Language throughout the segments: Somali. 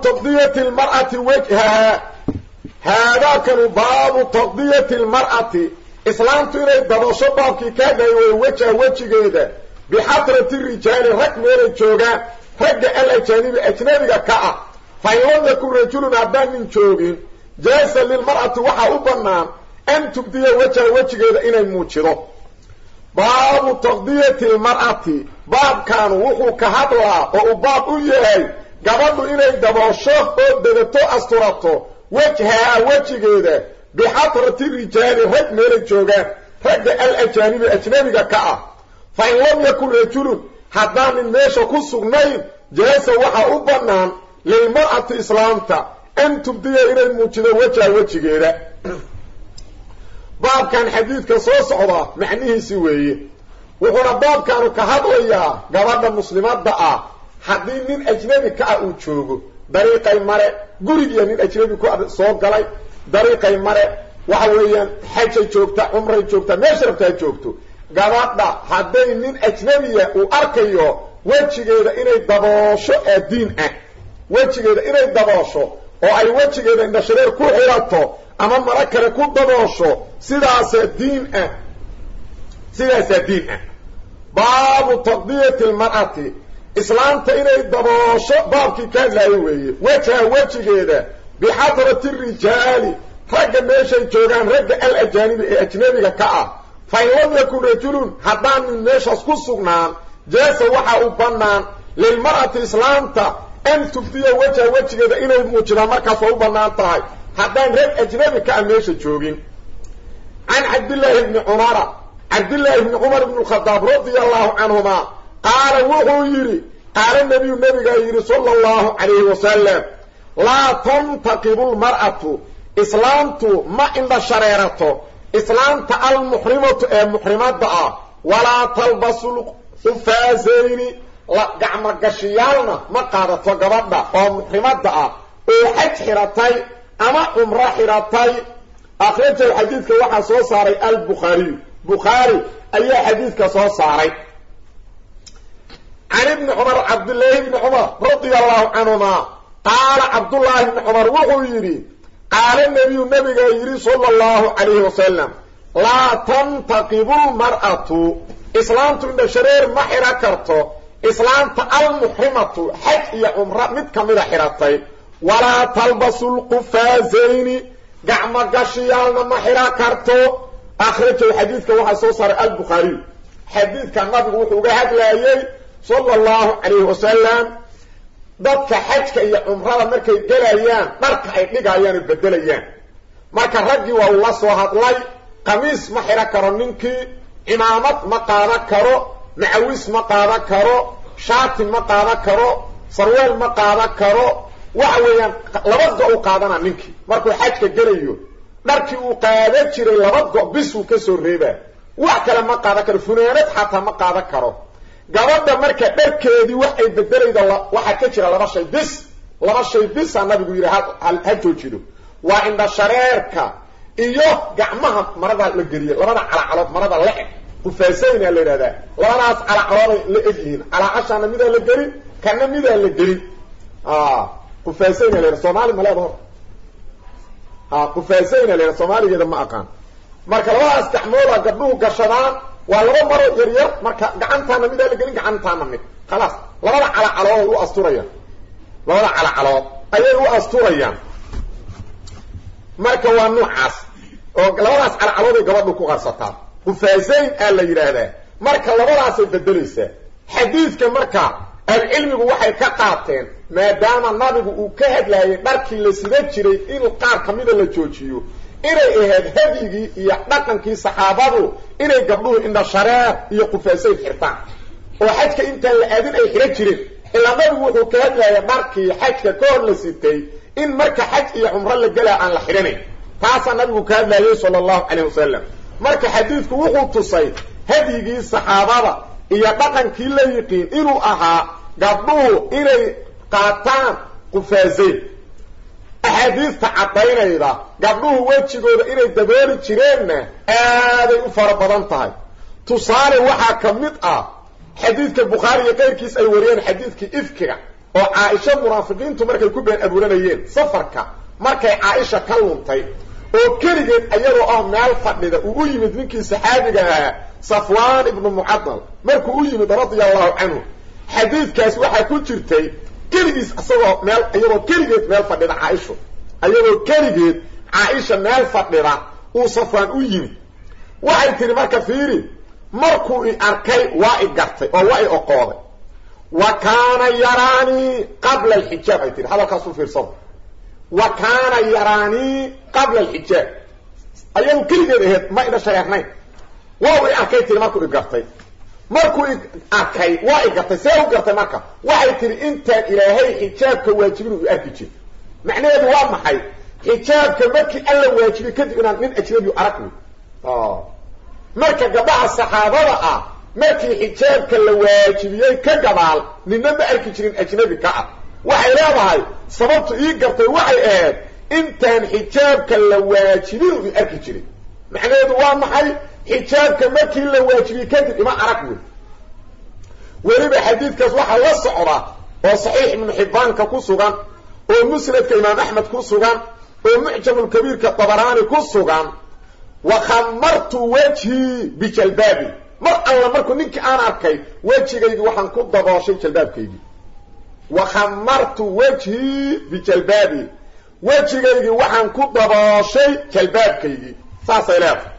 taqdiyati lmar'ati wajhaha haadaakanu baabu taqdiyati lmar'ati islaamtu inay dabasho baabkii ka hadlayay way wejha wejigeeda bixadrati rijaali rag meelay joogaan ragga al ajaanibi ajnabiga ka ah fa in lam yakun rajulun haddaan nin joogin jaasa lilmar'ati waxaa u bannaan an tubdiya wejha wejigeeda inay muujido baabu taqdiyati lmar'ati baabkaanu wuxuu ka hadlaa oo uu baab u yahay gabadhu inay daboosho oo degato asturato wejhaa wejigeeda bixadrati rijaali rag meelay joogaan ragga al ajaanibi ajnabiga ka ah. Fa in lam yakun rajulun haddaanin meesha ku sugnayn jaasa waxaa u bannaan lilmar'ati islaamta an tubdiya inay muujido wejha wejigeeda. Baabkan xadiidka soo socda macnihiisi weeye. Wuxuuna baabkaanu ka hadlayaa gabadha muslimadda ah haddii nin ajnabi ka ah uu joogo dariiqay mare gurigiiya nin ajnabi ku soo galay dariiqay mare waxa weeyaan xajay joogta cumray joogta meesha rabtaa joogto. Gabadha hadday nin ajnabiya uu arkayo wejigeeda inay daboosho ee diin ah. Wejigeeda inay daboosho oo ay wejigeeda indhashareer ku xirato ama maro kale ku daboosho sidaasaa diin ah. Sidaasaa diin ah. Baabu taqdiyati lmar'ati islaamta inay daboosho baabkii ka hadlaayo weeye. Wejha wejigeeda bixadrati rijaali. Ragga meeshay joogaan ragga al ajaanibi ee ajnabiga ka ah. Fa in lam yakun rajulun haddaanin meeshaas ku sugnaan jaasa waxaa u bannaan lilmar'ati islaamta an tubdiya wejha wejigeeda inay muujidaan markaas waa u bannaan tahay. Haddaan rag ajnabi ka ah meesha joogin. Can cabdillaahi bni cumara cabdillaahi bni cumar bni khadaab radia allahu canhuma qaala wuxuu yidhi qaala nabiyu nabigaa yidhi sala allahu calayhi wasalam laa tantaqibu lmar'atu islaamtu ma indha shareerato. Islaamta almuxrimatu ee muxrimadda ah walaa talbasu xufaasayni gacmogashiyaalna ma qaadato gabadha oo muxrimadda ah. Oo xaj xiratay ama cumro xiratay. Akhrajahu xadiidka waxaa soo saaray albukhaariyu bukhaari ayaa xadiidka soo saaray can ibni cumar cabdillaahi bni cumar radia allahu canhuma qaala cabdullaahi bni cumar wuxuu yidhi qaala nebiyu nabigaa yidhi sala allahu calayhi wasalam laa tantaqibu lmar'atu islaamtu indha shareer ma xidha karto islaamta almuxrimatu xaj iyo cumro mid ka mida xidhatay walaa talbasu lqufaasayni gacmogashiyaalna ma xidha karto akhrajahu xadiidka waxaa soo saaray albukhaariyu xadiidka nabigu wuxuu uga hadlaayey sala allahu calayhi wasalam dadka xajka iyo cumrada markay gelayaan dharka ay dhigayaan oo bedelayaan marka raggii waa ula soo hadlay qamiis ma xidhan karo ninkii cimaamad ma qaadan karo macawis ma qaadan karo shaati ma qaadan karo sarweel ma qaadan karo waxa weeyaan laba go u qaadana ninkii markuu xajka gelayo dharkii uu qaadan jiray laba go bisuu ka soo reebaa. Wax kale ma qaadan karo funaanad xataa ma qaadan karo gabadha marka dharkeedii wax ay bedelayda waxaa ka jira laba shay. Bis laba shay bisaa nabigu yidhi ha joojido waa indha shareerka iyo gacmaha marada la geliye labada calacalood marada le-eg. Kufaasayna la yidhahdaa. Labadaas calacalooday la eg yihiin. Calaacashaana midaa la gelin kana midaa la gelin. Kufaasayna la yidha soomaali ma leeda hor. Kufaasayna la yidha soomaaligeeda ma aqaan. Marka labadaas gacmooda gabdhuhu gashadaan waa laba maro yar yar marka gacantaana midaa la gelin gacantaana mid. Khalaas labada calacalood u asturayaan. Labada calacalood ayay u asturayaan. Marka waa noocaas oo labadaas calacalood ay gabadhu ku qarsataa khufaasayn aa la yidhaahdaa. Marka labadaasay bedelaysaa xadiidka marka ahlucilmigu waxay ka qaateen maadaama nabigu uu ka hadlaayay dharkii la sida jiray in qaar kamida la joojiyo inay ahayd hadyigii iyo dhaqankii saxaabadu inay gabdhuhu indha shareer iyo khufaasayn xirtaan. Oo xajka intaan la aadin ay xidhan jireen ilaa nabigu wuxuu ka hadlaayay dharkii xajka ka hor la sitay in marka xaj iyo cumro la gelaa aan la xidhanayn taasaa nabigu ka hadlaayay sala allahu calayh wasalam marka xadiidku wuxuu tusay hadyigii saxaabada iyo dhaqankii la yiqiin inuu ahaa gabdhuhu inay qaataan khufaasayn axaadiista caddaynayda gabdhuhu wejigooda inay dabooli jireenna aaday u fara badan tahay. Tusaale waxaa ka mid ah xadiidka bukhaari iyo qayrkiis ay wariyeen xadiidkii ifkiga oo caaisha munaafiqiintu markay ku been abuuranayeen safarka markay caaisha ka luntay oo keligeed iyadoo ah meel fadhida uu u yimid ninkii saxaabiga ahaa safwaan ibnu mucadal markuu u yimid radia allahu canhu xadiidkaas waxaa ku jirtay keligiis isagoo meel iyadoo keligeed meel fadhida caaisho iyadoo keligeed caaisha meel fadhida uu safwaan u yimid waxay tihi marka fiiri markuu i arkay waa i gartay oo waa i oqooday. Wa kaana yaraanii qabla alxijaab ay tihi hadalkaasuu fiirsada wa kaana yaraanii qabla alxijaab. Ayadu keligeed aheyd ma ina shareernayn waa i arkay tihi markuu i gartay markuu arkay waa i gartay see u gartay marka. Waxay tihi intaan ilaahay xijaabka waajibinu i arki jir macnaheedu waa maxay? Xijaabka markii alla waajibay kadib inaan nin ajnabi arag wey marka gabdhaha saxaabada ah markii xijaabka la waajibiyey ka gadaal nina ma arki jirin ajnabi ka ah. Waxay leedahay sababtu ii gartay waxay ahayd intaan xijaabka la waajibin i arki jirin macnaheedu waa maxay xijaabka markii la waajibiyey kadib ima arag wey weliba xadiidkaas waxaa la socda oo saxiix ibnu xibbaanka ku sugan oo musnadka imaam axmed ku sugan oo mucjamulkabiirka dabaraani ku sugan wa khamartu wejhii bijalbaabi mar alla markuu ninkii aan arkay wejigaygii waxaan ku dabooshay jalbaabkaygii wa khamartu wejhii bijalbaabi wejigaygii waxaan ku dabooshay jalbaabkaygii saasay leedahay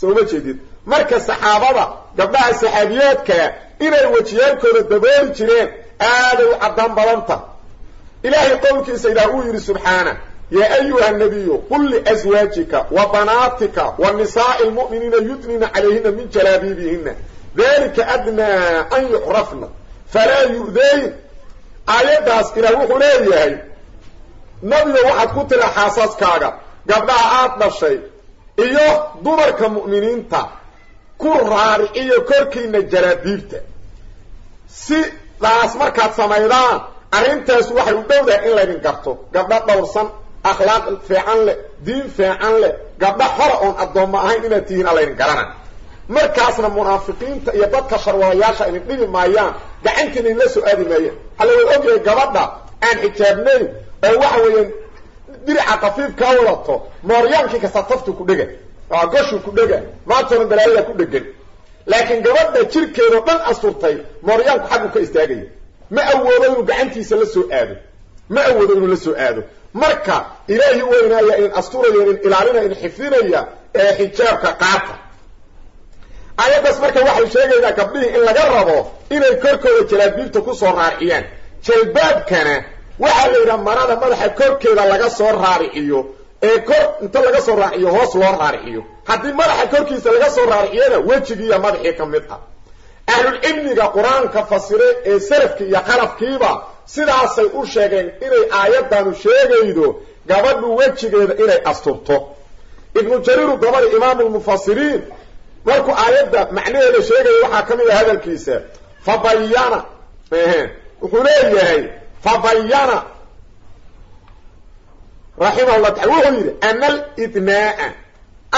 soo uma jeedid marka saxaabada gabdhaha saxaabiyaadkaa inay wejiyaalkooda dabooli jireen aaday u caddaan badanta ilaahay qowlkiisa ilaah uu yidhi subxaana yaa ayuha nabiyu qul liaswaajika wa banaatika wa nisaa'i lmu'miniina yudnina calayhina min jalaabiibihina dalika adnaa an yucrafna. Falaa yu'dayn aayaddaas ilaah wuxuu leeyahay nabigo waxaad ku tira xaasaskaaga. Gabdhaha aad dhashay iyo dumarka mu'miniinta ku raariciyo korkiina jalaabiibta sidaas markaad samaydaan arrintaas waxay u dhowdahay in laydin garto. Gabdho dhowrsan akhlaaq fiican leh diin fiican leh. Gabdho xora oon addoommo ahayn inaad tihiin alaydin garana. Markaasna munaafiqiinta iyo dadka sharwadayaasha idin dhibi maayaan gacantiina idinla soo aadi maayaan halla way ogyahay gabadha aan xijaabnayn oo waxa weeyaan dirica kafiifkaa wadato mooryaankii kasta taftu ku dhega goshu ku dhega maantona balaayada ku dhegan laakiin gabadha jirkeedao dhan asturtay mooryaanku xaggu ka istaagaya ma awoodo inuu gacantiisa la soo aado? Ma awoodo inuu la soo aado? Marka ilaahi weynaaya idin asturaya idin ilaalinaya idin xifdinaya ee xijaabka qaata. Aayaddaas marka waxay sheegaysaa gabdhihii in laga rabo inay korkooda jalaabiibta ku soo raariciyaan jalbaabkana waxaa la yidhaha marada madaxa korkeeda laga soo raariciyo ee kor inta laga soo raariciyo hoos loo raariciyo haddii madaxa korkiisa laga soo raariciyana wejigiiyo madaxii ka mid ah. Ahlulcilmiga qur'aanka fasire ee salafki iyo qalafkiiba sidaasay u sheegeen inay aayaddanu sheegaydo gabadhu wejigeeda inay asturto. Ibnu jariiru gabadhi imaamulmufasiriin markuu aayadda macnaheeda sheegaya waxaa ka mid ah hadalkiisa fabayana wuxuu leeyahay fabayana raximahullah taala wuxuu yidhi ana alidnaa'a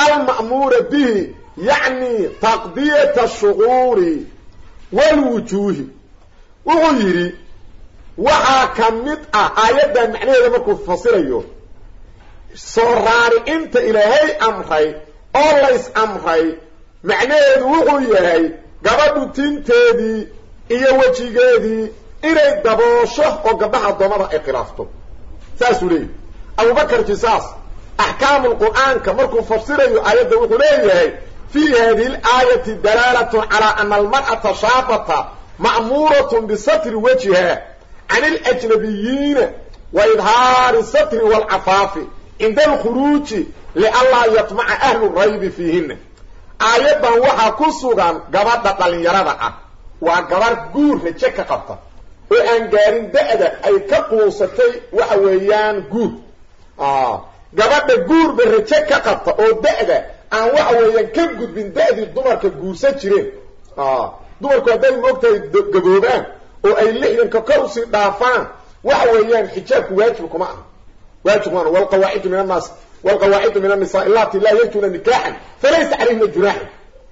alma'muura bihi yacni taqdiyata ashucuuri walwujuuhi wuxuu yidhi waxaa ka mid ah aayaddan macnaheeda markuu fasirayo soo raaricinta ilaahay amray oo lays amray macnaheedu wuxuu yahay gabadhu tinteedii iyo wejigeedii inay daboosho oo gabdhaha addoommada ay khilaafto. Saasuu leeyahy abubakar jisaas axkaamu lqur'aanka markuu fasirayo aayadda wuxuu leeyahay fii hadihi alaayati dalaalatun calaa ana almar'ata shaabata ma'muuratun bisatri wajhiha can alajnabiyiina wa idhaari satri waalcafaafi cinda alkhuruuji lianlaa yatmaca ahlu raybi fiihina aayaddan waxaa ku sugan gabadha dhallinyarada ah. Waa gabarh guur raje ka qabta oo aan gaarin da-da ay ka quusatay waxa weeyaan guur gabadha guurba raje ka qabta oo da-da aan waxa weeyaan ka gudbin da-dii dumarka guursan jireen dumarku hadday moogtahay gaboobaan oo ay lixdanka kor u sii dhaafaan waxa weeyaan xijaabku waajib kuma aha. Waajib kuma aha. Walqawaacidu min annaas walqawaacidu min annisaa illati laa yarjuna nikaaxan falaysa calayhina junaaxan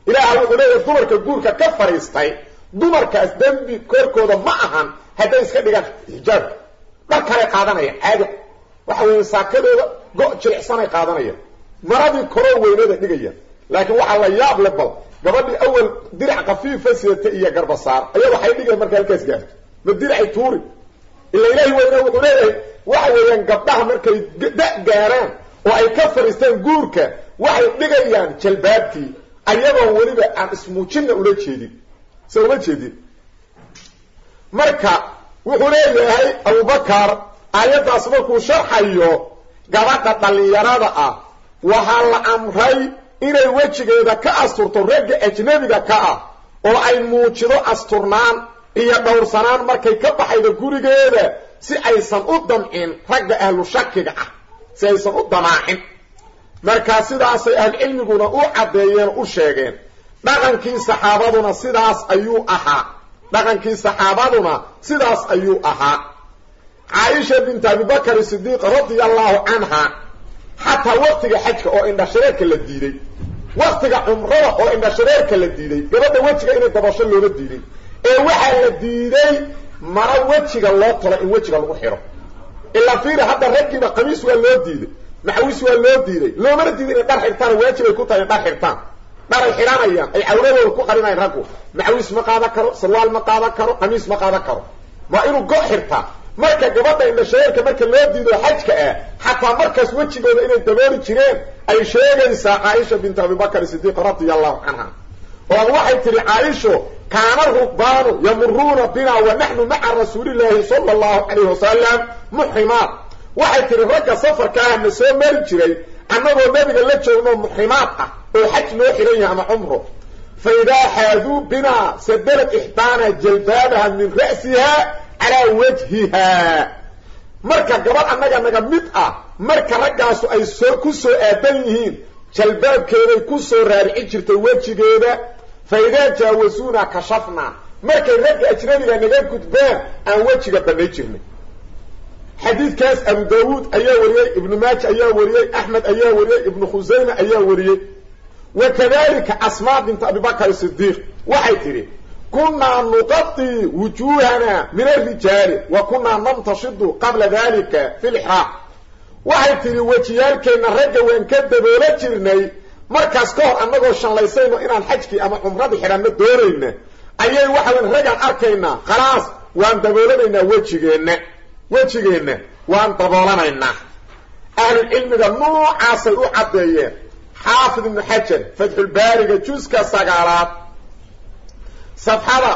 ilaaha wuxuu leeyahay dumarka guurka ka fadhiistay dumarkaas dembi korkooda ma ahan hadday iska dhigaan xijaabka dhar kale qaadanayaan caadi waxa weeye saakadooda go' jilicsanay qaadanayaan maradii koroo weynada dhigayaan laakiin waxaa la yaab le bal. Gabadhii awal dirac kafiifa sidata iyo garbasaar ayaa waxay dhigaya marka halkaas gaarto. Ma diracay tuuri. Ila ilaahi weyne wuxuu leeyahay waxa weeyaan gabdhaha markay da gaaraan oo ay ka fadhiistaan guurka waxay dhigayaan jalbaabtii. Ayagoon weliba aan ismuujinna ula jeedin se uma jeedin. Marka wuxuu leeyahay abubakar aayaddaas markuu sharxayo gabadha dhallinyarada ah. Waxaa la amray inay wejigeeda ka asturto ragga ajnabiga ka ah oo ay muujido asturnaan iyo dhowrsanaan markay ka baxaydo gurigeeda si aysan u damcin ragga ahlu shakiga ah si aysan u damaacin. Markaa sidaasay ahlucilmiguna u caddeeyeen u sheegeen dhaqankii saxaabaduna sidaas ayuu ahaa. Dhaqankii saxaabaduna sidaas ayuu ahaa. Caaisha bintu abibakar sidiiq radia allahu canha xataa waktiga xajka oo indhashareerka la diiday waktiga cumrada oo indhashareerka la diiday gabadha wejiga inay dabasho looma diidin ee waxaa la diiday mara wejiga loo talo in wejiga lagu xidho ilaa fiiri hadda raggiiba qamiis waa loo diiday maxawis waa loo diiday loomana diiday inay dhar xirtaan waajibay ku tahay in dhar xirtaan dharay xidhanayaan. Ay cawradooda ku qarinayaan raggu. Maxawis ma qaadan karo sarwaal ma qaadan karo qamiis ma qaadan karo. Waa inuu go xirtaa marka gabadha indhashareerka marka loo diido xajka ah xataa markaas wejigooda inay dabooli jireen ay sheegaysaa caaisha bintu abibakar sidiiq radia allahu canha. Oo waxay tihi caaisho kaana rukbaanu yamuruuna bina wa naxnu maca rasuulillaahi sala allahu calayhi wasalam muxrimaat waxay tihi ragga safarka ah na soo mari jiray annagoo nabiga la joogno muxrimaad ah oo xaj noo xihan yahay ama cumro fa idaa xaaduu binaa sadarad ixdaana jalbaabaha min ra'siha calaa wajhiha marka gabadh annaga naga mid ah marka raggaasu ay soo ku soo aadan yihiin jalbaabkeeday ku soo raaricin jirtay wejigeeda fa idaa jaawasuuna kashafnaa. Markay ragga ajnabiga naga gudbaan aan wejiga bannay jirnay xadiidkaas abu daawuud ayaa wariyey ibnu maaja ayaa wariyey axmed ayaa wariyey ibnu khusayme ayaa wariyey wa kadalika asmaa bintu abibakar sidiiq waxay tidhi kunaa nuqadii wujuuhana min alrijaali wa kunaa namtashidu qabla dalika fi lixraaq waxay tidhi wejiyaalkeenna ragga waan ka daboola jirnay. Markaas ka hor annagoo shanlaysayno inaan xajkii ama cumradii xidhanno doonayna ayay waxawan raggaan arkaynaa khalaas waan daboolanaynaa wejigeenna wejigeenna waan daboolanaynaa. Ahlucilmiga noocaasay u caddeeyeen. Xaafid ibnu xajar fatxulbaariga juska sagaalaad safxada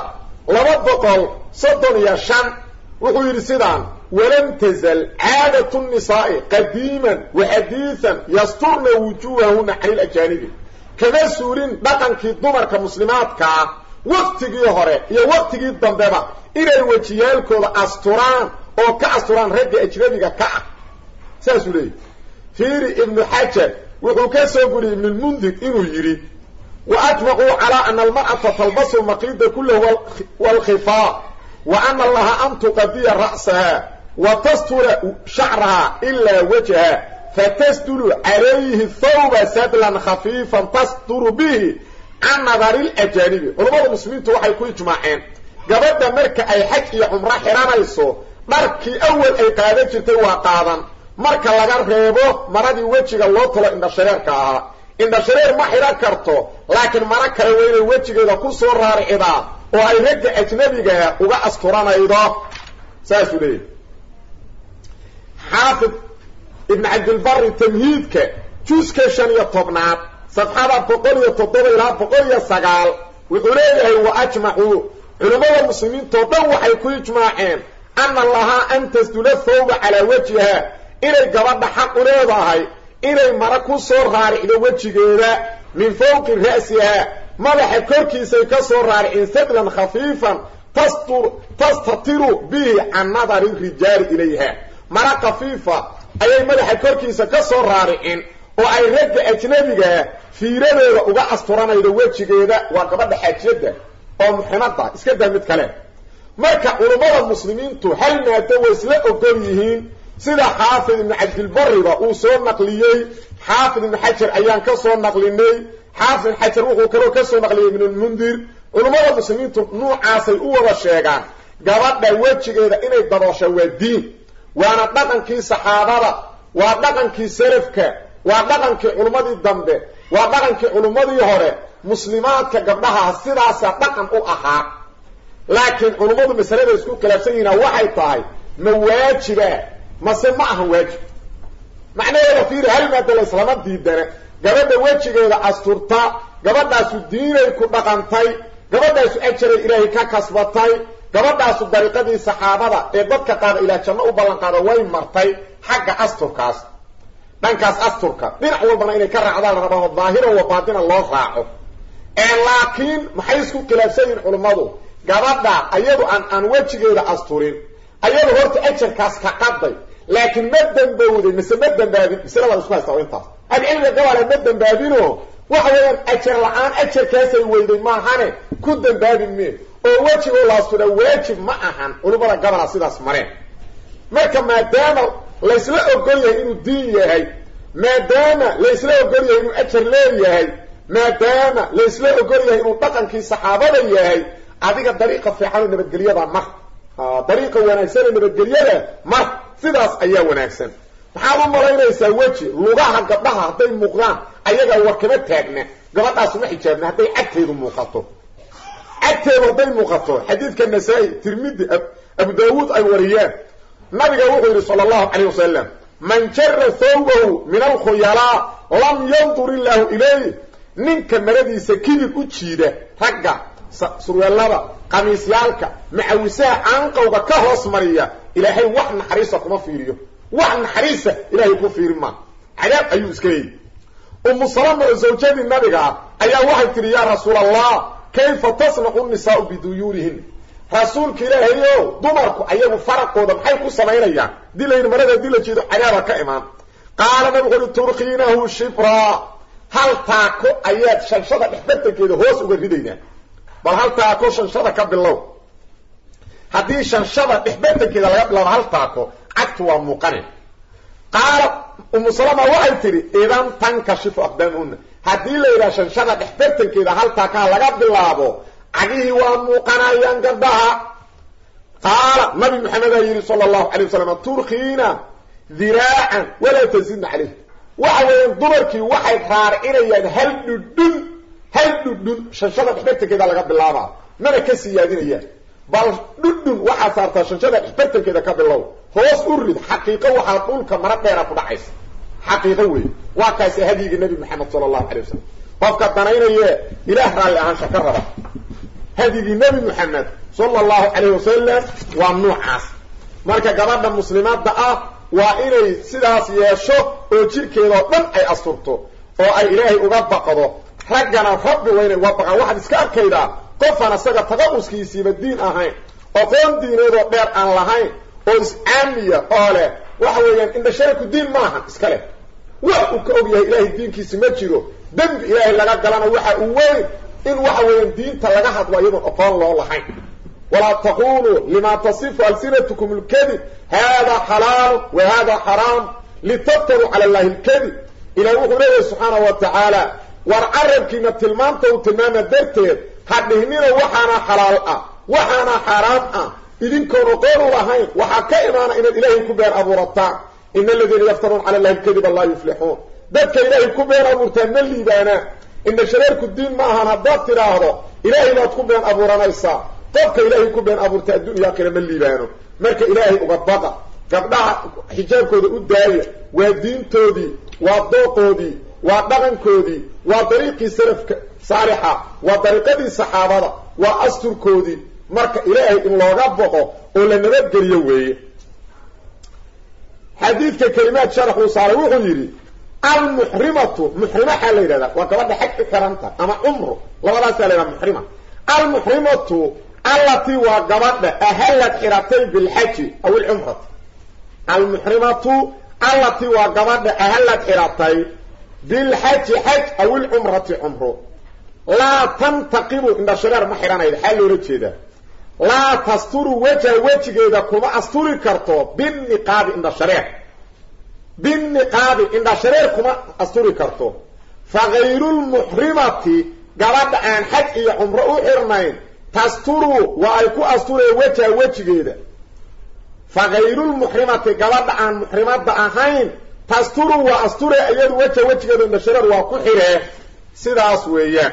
laba boqol soddon iyo shan wuxuu yidhi sidaan walam tazal caadatu nisaa'i qadiiman wa xadiidan yasturna wujuuhahuna cani ilajaanibi kama suulin dhaqankii dumarka muslimaadkaa waktigii hore iyo waktigii dambeba inay wejiyaalkooda asturaan oo ka asturaan ragga ajnabiga ka ah. Saasuu leeyahy fiiri ibnu xajar wuxuu ka soo guriyey ibnulmundir inuu yidhi wa ajmacuu calaa ana almar'ata talbasu maqiida kulahu walkhifaa wa ana laha an tuqadiya ra'saha wa tastura shacraha ilaa wajha fatasdulu calayhi thawba sadlan khafiifan tasturu bihi can nadari lajaanibi culammada muslimiintu waxay ku ijmaaceen gabadha marka ay xaj iyo cumro xihanayso dharkii awal ay qaadan jirtay waa qaadan. Marka laga reebo maradii wejiga loo talo indhashareerka ahaa. Indhashareer ma xidhan karto laakiin mara kale waa inay wejigeeda ku soo raaricidaa oo ay ragga ajnabiga uga asturanaydo. Saasuu leeyahy xaafid ibn cabdilbari tamhiidka juska shan iyo tobnaad safxada boqol iyo toddoba ilaa boqol iyo sagaal wuxuu leeyahay wa ajmacuu. Culimmada muslimiintoo dhan waxay ku ijmaaceen ana lahaa an tasdula thawba calaa wajhiha inay gabadha xaq u leedahay inay mara ku soo raaricdo wejigeeda min fawqi ra'siha madaxa korkiisay ka soo raaricin sadlan khafiifan tastatiru bihi can nadari rijaali ilayha. Mara khafiifa ayay madaxa korkiisa ka soo raaricin oo ay ragga ajnabiga fiiradooda uga asturanaydo wejigeeda waa gabadha xaajiyadda oo muximada iska daa mid kale marka culummada muslimiintu hal maado way isla ogol yihiin sida xaafid ibnu cabdilbariba uu soo naqliyey. Xaafid ibnu xajar ayaan ka soo naqlinay. Xaafid xajar wuxuu kaloo ka soo naqliyey ibnulmundir culummada muslimiintu nuucaasay u wada sheegaan. Gabadha wejigeeda inay daboosha waa diin. Waana dhaqankii saxaabada waa dhaqankii salafka waa dhaqankii culummadii dambe waa dhaqankii culummadii hore. Muslimaadka gabdhaha sidaasaa dhaqan u ahaa laakiin culummadu masalada isku khilaafsan yihiina waxay tahay ma waajiba mase ma aha waajib. Macnaheeda fiiri hal maada la islama diidana gabadha wejigeeda asturta gabadhaasu diinay ku dhaqantay gabadhaasu ajaray ilaahay ka kasbatay gabadhaasu dariiqadii saxaabada ee dadka qaada ilaa janno u ballan qaado way martay xagga asturkaas. Dhankaas asturka dhinac walbana inay ka raacdaan la rabaa oo daahiran wa baatinan loo raaco. Laakiin maxay isku khilaafsan yihiin culummadu gabadha ayadu aan aan wejigeeda asturin. Ayadu horta ajarkaas ka qaday. Laakiin ma dambowday mise ma dambaabin masalada isku haysta intaas ahlicilmiga gabale ma dambaabino waxa weeyaan ajar la'aan ajarkaasay weyday maahane? Ku dambaabin mee? Oo wejigoo la astura waajib ma ahan. Culummada gabola sidaas mareen marka maadaama laysla ogol yahay inuu diin yahay maadaama laysla ogol yahay inuu ajar leeyahay maadaama laysla ogol yahay inuu dhaqankii saxaabada yahay adiga dariiqa fiican oo nabadgelyada mar. Dariiqa wanaagsan ee nabadgelyada mar. Sidaas ayaa wanaagsan. Maxaad u malaynaysaa weji lugaha gabdhaha hadday muuqdaan ayagaa war taagna. Gabadhaas uma xijaabna hadday cagteedu muuqato. Cagteedu hadday muuqato. Xadiidka nasaa-i tirmidi abu daawuud ay wariyeen. Nabiga wuxuu yidhi sala allahu calayh wasalam man jara thawbahu min alkhuyalaa lam yandur illaahu ilayh ninka maradiisa kibir u jiida ragga surweelada qamiisyaalka macawisaha caanqowga ka hoos mariya ilaahay wax naxariisa kuma fiiriyo. Wax naxariisa ilaahay ku fiiri maa cadaab ayuu iska leeyihi umu salama zawjadii nabiga ayaa waxay tihi yaa rasuul allah kayfa tasnacu nisaau biduyuurihin? Rasuulka ilaahayo dumarku ayagu faraqooda maxay ku samaynayaan? Dii la marada dii la jeedo cadaaba ka imaan. Qaala nabigu uhi turkiinahu shibraa hal taako ayaad shanshada dhexbartankeeda hoos uga ridaynaa bal hal taako shanshada ka bilow. Haddii shanshada dhexbartankeeda laga bilaabo hal taako cagtu waa muuqane qaala umu salama waxay tidhi idan tankashifu aqdaamuhuna haddii la yidhaha shanshada dhexbartankeeda hal taakaha laga bilaabo cagihii waa muuqanayaan gabdhaha qaala nabi maxamedaa yidhi sala allahu calay wasalam turkiina diraacan walaa tazidna calayh waxa weeyaan dumarkii waxay raaricinayaan hal dhudhun hal dhudhun shanshada dhexbartankeeda laga bilaabaa. Mana ka siyaadinayaan bal dhudhun waxaa saartaa shanshada dhexbartankeeda ka bilow. Hoos u rid xaqiiqo waxaa dhulka mara dheera ku dhacaysa. Xaqiiqo wey waa kaasi hadyiga nebi maxamed sala allahu calay wasalam qofka danaynaye ilaah raalli ahaansha ka raba. Hadyigii nebi moxamed sala allahu calayh wasalam waa nuucaas. Marka gabadha muslimaadda ah waa inay sidaas yeesho oo jirkeedao dhan ay asturto oo ay ilaahay uga baqdo raggana rabbi waa inay uga baqaan waxaad iska arkaydaa qofaan isaga taqaquskiisiiba diin ahayn oqoon diineedoo dheer aan lahayn oo iscaamiya oo leh waxa weeyaan indhashareku diin maahan iska leh. Wax uu ka og yahay ilaahay diinkiisi ma jiro dembi ilaahay laga galana waxa uu weyn in waxa weeyaan diinta laga hadlo iyadoon oqoon loo lahayn. Walaa taquluu lima tasifu alsinatkum lkadib hada xalaalu wa hada xaraam litaftaruu cala allahi lkadib ilah wuxuu leeyahay subxaanau wa tacaala war carabkiina tilmaanta uu tilmaama darteed ha dhihnina waxaana xalaal ah waxaana xaaraam ah. Idinkoon oqoon u lahayn waxaa ka imaana inaad ilaahay ku been abuurataan. Ina aladiina yaftaruun cala allahi lkadiba laa yuflixuun dadka ilaahay ku been abuurtaan ma liibaanaa ina shareerku diin ma ahan haddaad tidhaahdo ilaahay baad ku been abuuranaysaa. Qofka ilaahay ku been abuurta adduunya aakhira ma liibaano. Marka ilaahay uga baqa gabdhaha xijaabkooda u daaya waa diintoodii waa dooqoodii waa dhaqankoodii waa dariiqii salafka saalixa waa dariiqadii saxaabada waa asturkoodii marka ilaahay in looga boqo oo la nabadgeliyo weeye. Xadiidka kelimaad sharaxuu saaray wuxuu yidhi almuxrimatu muxrima xaa la yidhahdaa waa gabadha xaj u xiranta ama cumru labadaasaa la yidhaha muxrima almuxrimatu allatii waa gabadha ahallad xiratay bilxaji aw ilcumrati almuxrimatu allatii waa gabadha ahallad xiratay bilxaji xaj aw ilcumrati cumro laa tantaqibu indhashareer ma xidhanayda xaa loola jeedaa laa tasturu wejha wejigeeda kuma asturi karto biniqaabi indhashareer biniqaabi indhashareer kuma asturi karto fa gayrulmuxrimati gabadha aan xaj iyo cumro u xirnayn tasturu waa ay ku astureen wejaha wejigeeda fa kayrulmuxrimati gabadha aan muxrimadda ahayn tasturu waa asture iyadu weja wejigeeda indhashareer waa ku xiree sidaas weeyaan